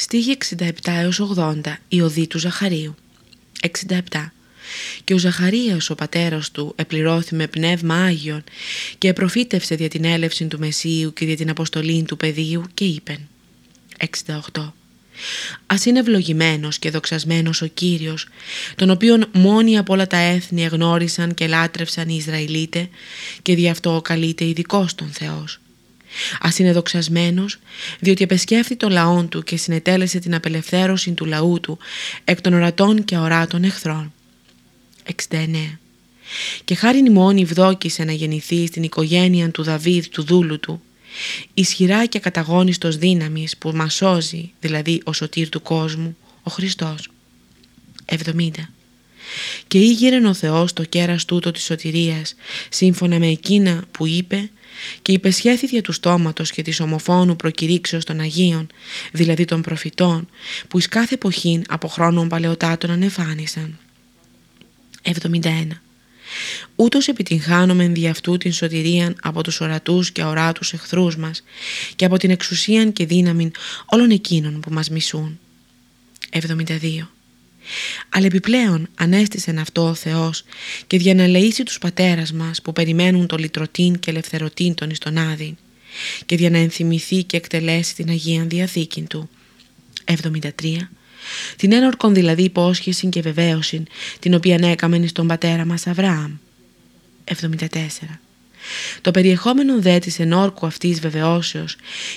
Στίγη 67 έως 80 η οδή του Ζαχαρίου. 67 και ο Ζαχαρίας ο πατέρας του επληρώθη με πνεύμα Άγιον και επροφήτευσε δια την έλευση του Μεσίου και δια την αποστολή του παιδίου και είπεν. 68 Ας είναι ευλογημένος και δοξασμένος ο Κύριος, τον οποίον μόνοι από όλα τα έθνη εγνώρισαν και λάτρευσαν οι Ισραηλίτε και δι' αυτό καλείται ειδικός τον Θεός. Ας είναι δοξασμένος, διότι επεσκέφθη το λαόν του και συνετέλεσε την απελευθέρωση του λαού του εκ των ορατών και οράτων εχθρών. 69. Και χάριν μόνη βδόκησε να γεννηθεί στην οικογένεια του Δαβίδ του δούλου του, ισχυρά και καταγόνιστος δύναμης που μας σώζει, δηλαδή ο σωτήρ του κόσμου, ο Χριστός. 70. Και ήγηρεν ο Θεός το κέρας τούτο της σωτηρίας, σύμφωνα με εκείνα που είπε και υπεσχέθη δια του στόματος και της ομοφόνου προκηρύξεως των Αγίων, δηλαδή των προφητών, που εις κάθε εποχήν από χρόνων παλαιοτάτων ανεφάνισαν. 71. Ούτως επιτυγχάνομεν δι' αυτού την σωτηρία από τους ορατούς και αοράτους εχθρούς μας και από την εξουσία και δύναμη όλων εκείνων που μας μισούν. 72. Αλλά επιπλέον ανέστησεν αυτό ο Θεός και διαναλεήσει τους πατέρας μας που περιμένουν το λυτρωτήν και ελευθερωτήν τον εις τον Άδη και για να ενθυμηθεί και εκτελέσει την Αγία Διαθήκη του. 73 την ένορκον δηλαδή υπόσχεση και βεβαίωση την οποία έκαμεν στον πατέρα μας Αβραάμ. 74. Το περιεχόμενο δε της ενόρκου αυτής βεβαιώσεως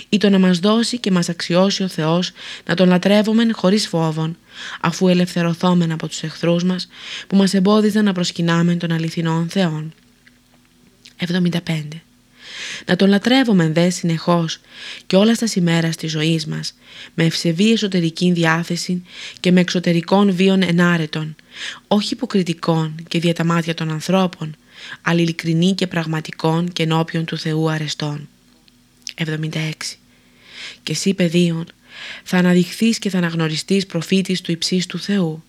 ή το να μας δώσει και μας αξιώσει ο Θεός να τον λατρεύομεν χωρίς φόβον αφού ελευθερωθόμεν από τους εχθρούς μας που μας εμπόδιζαν να προσκυνάμε τον αληθινόν Θεόν. 75 να τον λατρεύουμε δε συνεχώς και όλα στα ημέρα της ζωής μας, με ευσεβή εσωτερική διάθεση και με εξωτερικών βίων ενάρετων, όχι υποκριτικών και δια τα μάτια των ανθρώπων, αλλά ειλικρινή και πραγματικών και ενώπιον του Θεού αρεστών. 76. Και εσύ παιδίον, θα αναδειχθείς και θα αναγνωριστείς προφήτης του υψής του Θεού,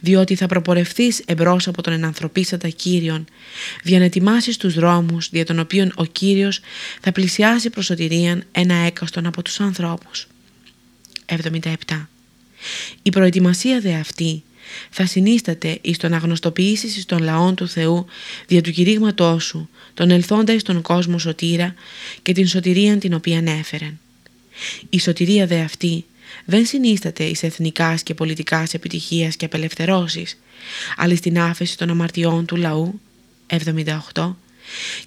διότι θα προπορευθείς εμπρός από τον ενανθρωπίσατα Κύριον, για να ετοιμάσεις τους δρόμους δια των οποίων ο Κύριος θα πλησιάσει προς σωτηρίαν ένα έκαστον από τους ανθρώπους. 77. Η προετοιμασία δε αυτή θα συνίσταται εις το να γνωστοποιήσεις εις τον λαόν του Θεού δια του κηρύγματός σου, τον ελθόντα εις τον κόσμο σωτήρα και την σωτηρίαν την οποία έφεραν. Η σωτηρία δε αυτή δεν συνίσταται εις εθνικάς και πολιτικάς επιτυχίας και απελευθερώσεις, αλλά στην άφεση των αμαρτιών του λαού, 78,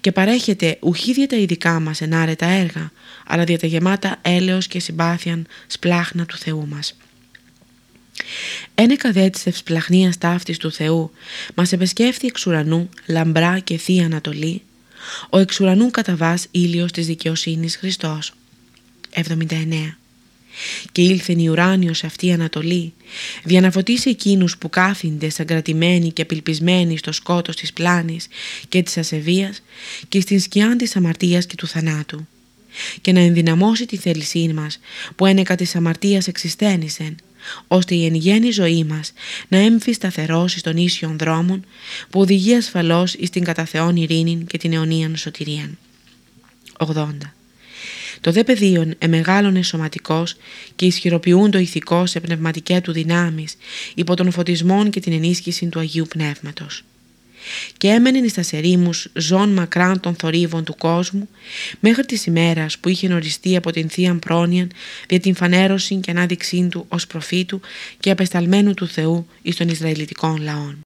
και παρέχεται ουχή δια τα ειδικά μας ενάρετα έργα, αλλά δια τα γεμάτα έλεος και συμπάθειαν σπλάχνα του Θεού μας. Ένεκα δε της ευσπλαχνίας ταύτης του Θεού μας επεσκέφθη εξ ουρανού λαμπρά και θεία Ανατολή, ο εξ ουρανού κατά βάς ήλιος της δικαιοσύνης Χριστός. 79 και ήλθεν η ουράνιος αυτή η Ανατολή για να φωτίσει εκείνους που κάθινται σαν κρατημένοι και απελπισμένοι στο σκότος της πλάνης και της ασεβίας και στην σκιά της αμαρτίας και του θανάτου. Και να ενδυναμώσει τη θέλησή μας που ένεκα της αμαρτίας εξιστένησεν ώστε η εν γέννη ζωή μας να έμφει σταθερώσει των ίσιων δρόμων που οδηγεί ασφαλώς εις την κατά Θεόν ειρήνη και την αιωνίαν σωτηρίαν. 80. Το δε πεδίον εμεγάλωνε σωματικός και ισχυροποιούν το ηθικό σε πνευματικέ του δυνάμεις υπό των φωτισμών και την ενίσχυση του Αγίου Πνεύματος. Και έμενε εις τα σερήμους ζών μακράν των θορύβων του κόσμου μέχρι της ημέρας που είχε οριστεί από την Θεία Πρόνοια για την φανέρωση και ανάδειξή του ως προφήτου και απεσταλμένου του Θεού εις των Ισραηλιτικών λαών.